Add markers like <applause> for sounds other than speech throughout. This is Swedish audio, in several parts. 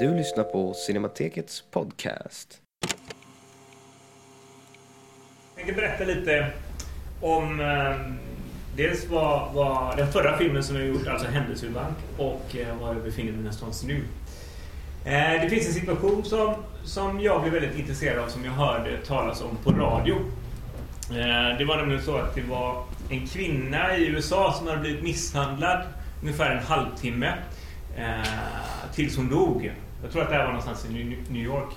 Du lyssnar på Cinematekets podcast. Jag tänkte berätta lite om eh, dels vad, vad den förra filmen som jag gjort, alltså Händelsebank, och eh, var jag befinner mig någonstans nu. Eh, det finns en situation som, som jag blev väldigt intresserad av som jag hörde talas om på radio. Eh, det var nämligen så att det var en kvinna i USA som hade blivit misshandlad ungefär en halvtimme eh, tills hon dog. Jag tror att det här var någonstans i New York.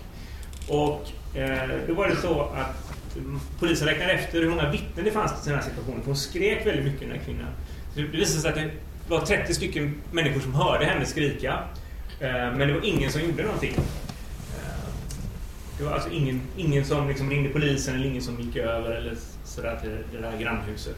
Och eh, då var det så att mm, polisen räknade efter hur många vittnen det fanns i den här situationen. För hon skrek väldigt mycket, den här kvinnan. Så det visade sig att det var 30 stycken människor som hörde henne skrika. Eh, men det var ingen som gjorde någonting. Eh, det var alltså ingen, ingen som liksom ringde polisen eller ingen som gick över eller sådär till det där grannhuset.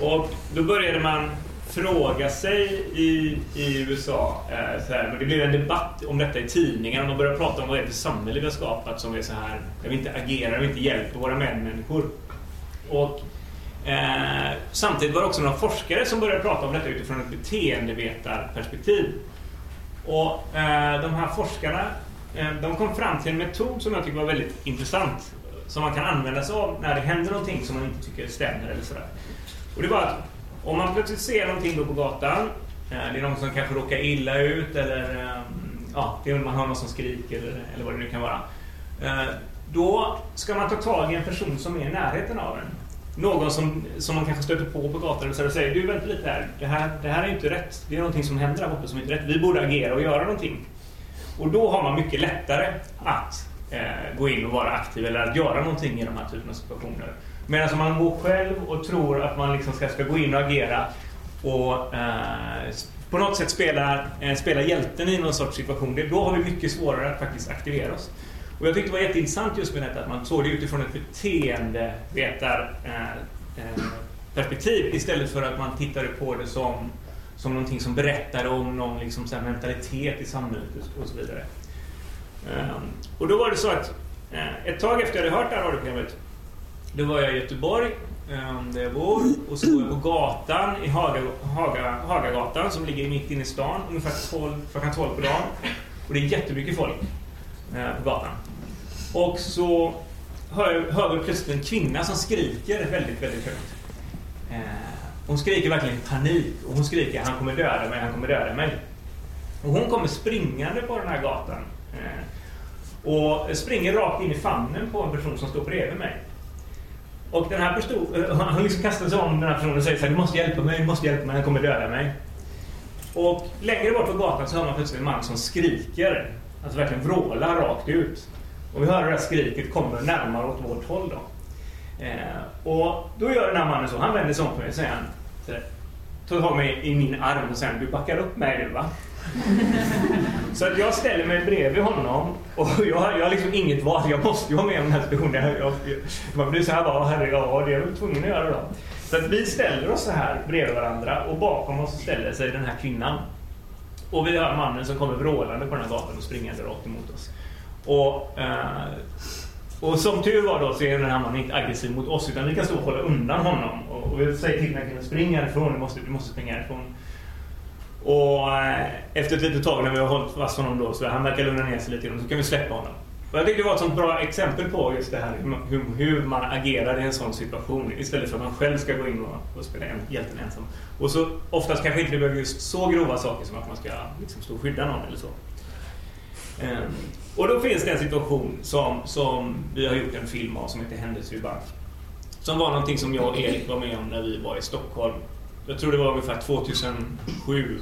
Och då började man fråga sig i, i USA, eh, så här, men det blev en debatt om detta i tidningarna. De började prata om vad det är för samhälle vi har skapat som är så här, där vi inte agerar, vi inte hjälper våra medmänniskor. Och, eh, samtidigt var det också några forskare som började prata om detta utifrån ett beteendevetarperspektiv. Och eh, de här forskarna eh, de kom fram till en metod som jag tycker var väldigt intressant som man kan använda sig av när det händer någonting som man inte tycker stämmer eller sådär. Och det var att om man plötsligt ser någonting då på gatan, eh, det är någon som kanske råkar illa ut eller eh, ja, det är man hör någon som skriker eller, eller vad det nu kan vara. Eh, då ska man ta tag i en person som är i närheten av en. Någon som, som man kanske stöter på på gatan och säger du vänta lite här, det här, det här är inte rätt. Det är någonting som händer där borta som inte är rätt. Vi borde agera och göra någonting. Och då har man mycket lättare att eh, gå in och vara aktiv eller att göra någonting i de här typen av situationer. Medan om man går själv och tror att man liksom ska, ska gå in och agera och eh, på något sätt spela, eh, spela hjälten i någon sorts situation, det, då har vi mycket svårare att faktiskt aktivera oss. Och jag tyckte det var jätteintressant just med detta att man såg det utifrån ett beteendevetarperspektiv eh, eh istället för att man tittade på det som, som någonting som berättade om någon liksom så mentalitet i samhället och så vidare. Eh, och då var det så att eh, ett tag efter jag hade hört det här radioprogrammet då var jag i Göteborg, ehm, där jag bor, och så går jag på gatan i Haga, Haga, Hagagatan som ligger mitt inne i stan, ungefär 12, klockan 12 på dagen. Och det är jättemycket folk eh, på gatan. Och så hör, hör vi plötsligt en kvinna som skriker väldigt, väldigt högt. Eh, hon skriker verkligen i panik och hon skriker han kommer döda mig, han kommer döda mig. Och hon kommer springande på den här gatan eh, och springer rakt in i famnen på en person som står bredvid mig. Och den här personen, eh, han liksom kastar sig om den här personen och säger så här, du måste hjälpa mig, du måste hjälpa mig, han kommer döda mig. Och längre bort på gatan så hör man plötsligt en man som skriker. Alltså verkligen vrålar rakt ut. Och vi hör det här skriket kommer närmare åt vårt håll då. Eh, och då gör den här mannen så, han vänder sig om på mig och säger han, tar tag mig i min arm och säger du backar upp mig nu va? <laughs> Så att jag ställer mig bredvid honom och jag, jag har liksom inget val. Jag måste ju vara med om den här situationen. Jag, jag, man blir så här bara, herre, ja, det är jag tvungen att göra då. Så att vi ställer oss så här bredvid varandra och bakom oss ställer sig den här kvinnan. Och vi hör mannen som kommer vrålande på den här gatan och springande rakt emot oss. Och, eh, och som tur var då så är den här mannen inte aggressiv mot oss utan vi kan stå och hålla undan honom. Och, och vi säger till den här kvinnan, spring härifrån, du måste, du måste springa härifrån. Och eh, efter ett litet tag när vi har hållit fast honom då, så han verkar lugna ner sig lite grann, så kan vi släppa honom. Och jag tyckte det var ett sånt bra exempel på just det här hur, hur man agerar i en sån situation istället för att man själv ska gå in och, och spela hjälten ensam. Och så oftast kanske inte det behöver just så grova saker som att man ska liksom stå och skydda någon eller så. Um, och då finns det en situation som, som vi har gjort en film av som heter Händelser i bank. Som var någonting som jag och Erik var med om när vi var i Stockholm jag tror det var ungefär 2007.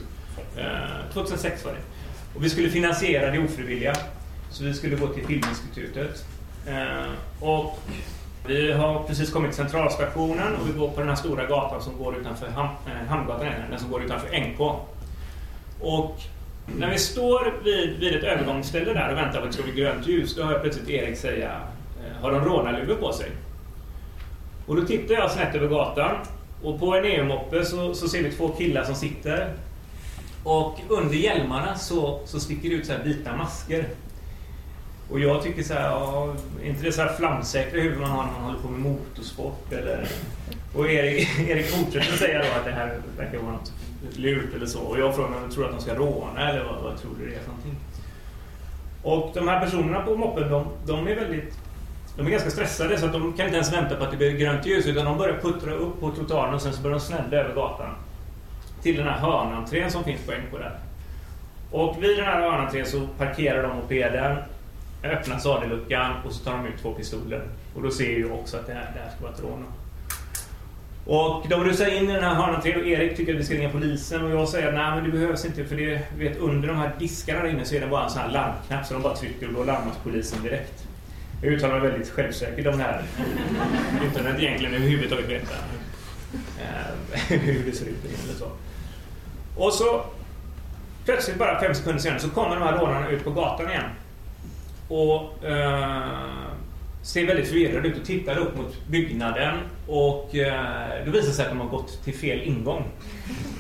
Eh, 2006 var det. Och vi skulle finansiera det ofrivilliga. Så vi skulle gå till Filminstitutet. Eh, och vi har precis kommit till Centralstationen och vi går på den här stora gatan som går utanför Ham eh, Hamngatan, den som går utanför NK. Och när vi står vid, vid ett övergångsställe där och väntar på att det ska bli grönt ljus, då hör jag plötsligt Erik säga eh, Har de rånarluvor på sig? Och då tittar jag snett över gatan och på en EU-moppe så, så ser vi två killar som sitter. Och under hjälmarna så, så sticker det ut så här vita masker. Och jag tycker så här, ja, inte det så här flamsäkra huvud man har när man håller på med motorsport eller... Och Erik, <laughs> Erik fortsätter säga då att det här verkar vara något lurt eller så. Och jag frågar om tror att de ska råna eller vad, vad tror du det är för någonting? Och de här personerna på moppen, de, de är väldigt de är ganska stressade så att de kan inte ens vänta på att det blir grönt ljus utan de börjar puttra upp på trottoaren och sen så börjar de snedda över gatan. Till den här hörnentrén som finns på NK där. Och vid den här hörnentrén så parkerar de mopeden, öppnar sadelluckan och så tar de ut två pistoler. Och då ser ju också att det här, det här ska vara ett rån. Och de rusar in i den här hörnentrén och Erik tycker att vi ska ringa polisen och jag säger nej men det behövs inte för det, vet, under de här diskarna där inne så är det bara en sån här larmknapp så de bara trycker och då larmas polisen direkt. Jag uttalar mig väldigt självsäkert om det här. Utan att egentligen överhuvudtaget veta eh, <laughs> hur det ser ut. Eller så. Och så plötsligt bara fem sekunder senare så kommer de här rånarna ut på gatan igen. Och eh, ser väldigt förvirrade ut och tittar upp mot byggnaden. Och eh, då visar det sig att de har gått till fel ingång.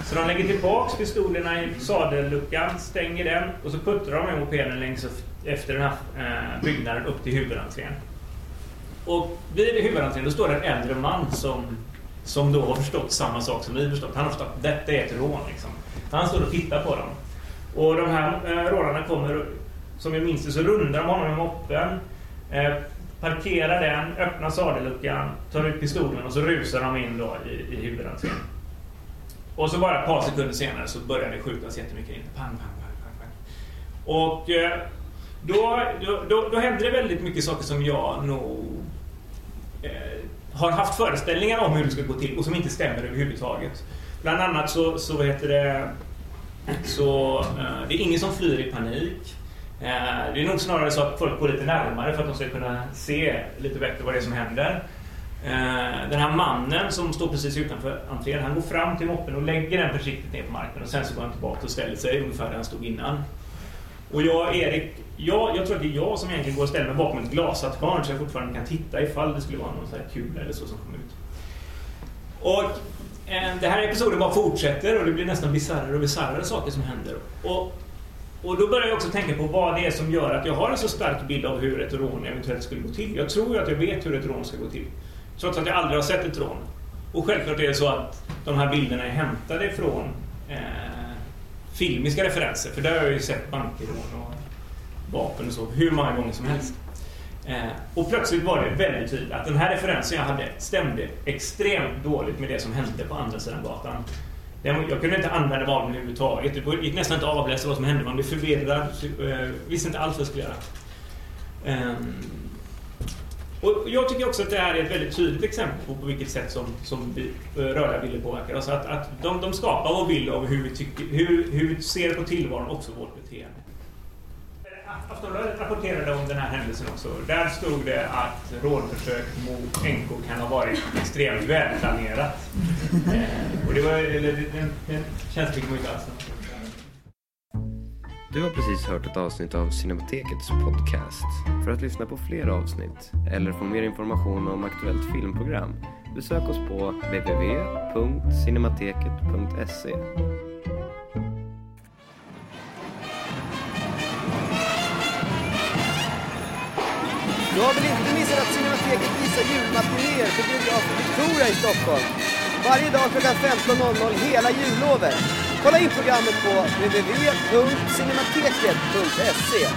Så de lägger tillbaks pistolerna i sadelluckan, stänger den och så puttrar de med mopeden längs efter den här eh, byggnaden upp till huvudentrén. Och vid huvudentrén då står det en äldre man som, som då har förstått samma sak som vi förstått. Han har förstått att detta är ett rån. Liksom. Han står och tittar på dem. Och de här eh, rånarna kommer, som jag minns det, så rundar de honom med moppen. Eh, parkerar den, öppnar sadelluckan, tar ut pistolen och så rusar de in då i, i huvudentrén. Och så bara ett par sekunder senare så börjar det skjutas jättemycket in. Pang, pang, pang, pang, pang. Och eh, då, då, då, då händer det väldigt mycket saker som jag nog eh, har haft föreställningar om hur det ska gå till och som inte stämmer överhuvudtaget. Bland annat så, så heter det så eh, det är ingen som flyr i panik. Eh, det är nog snarare så att folk går lite närmare för att de ska kunna se lite bättre vad det är som händer. Eh, den här mannen som står precis utanför entrén, han går fram till moppen och lägger den försiktigt ner på marken och sen så går han tillbaka och ställer sig ungefär där han stod innan. Och jag och Erik, jag, jag tror att det är jag som egentligen går och ställer mig bakom ett glasat hörn så jag fortfarande kan titta ifall det skulle vara någon så här kul eller så som kommer ut. Och eh, den här episoden bara fortsätter och det blir nästan bisarrare och bisarrare saker som händer. Och, och då börjar jag också tänka på vad det är som gör att jag har en så stark bild av hur ett rån eventuellt skulle gå till. Jag tror ju att jag vet hur ett rån ska gå till. Trots att jag aldrig har sett ett rån. Och självklart är det så att de här bilderna är hämtade från eh, filmiska referenser. För där har jag ju sett bankrån och vapen och så hur många gånger som helst. Eh, och plötsligt var det väldigt tydligt att den här referensen jag hade stämde extremt dåligt med det som hände på andra sidan gatan. Jag kunde inte använda vapnen överhuvudtaget. Det gick nästan inte att avläsa vad som hände. Man blev förvirrad. Eh, visste inte alls vad jag skulle göra. Ehm, och jag tycker också att det här är ett väldigt tydligt exempel på, på vilket sätt som, som vi, eh, rörliga bilder påverkar oss. Att, att de, de skapar vår bild av hur vi, tycker, hur, hur vi ser på tillvaron och också vårt beteende. Aftonbladet rapporterade om den här händelsen också. Där stod det att rånförsök mot änkor kan ha varit extremt välplanerat. Eh, och det var, eller, den, den känslan fick man inte alls. Du har precis hört ett avsnitt av Cinematekets podcast. För att lyssna på fler avsnitt eller få mer information om aktuellt filmprogram besök oss på www.cinemateket.se. Du har väl inte missat att Cinemateket visar julmatinéer på biografen Victoria i Stockholm? Varje dag klockan 15.00 hela jullovet. Kolla in programmet på www.cinemateket.se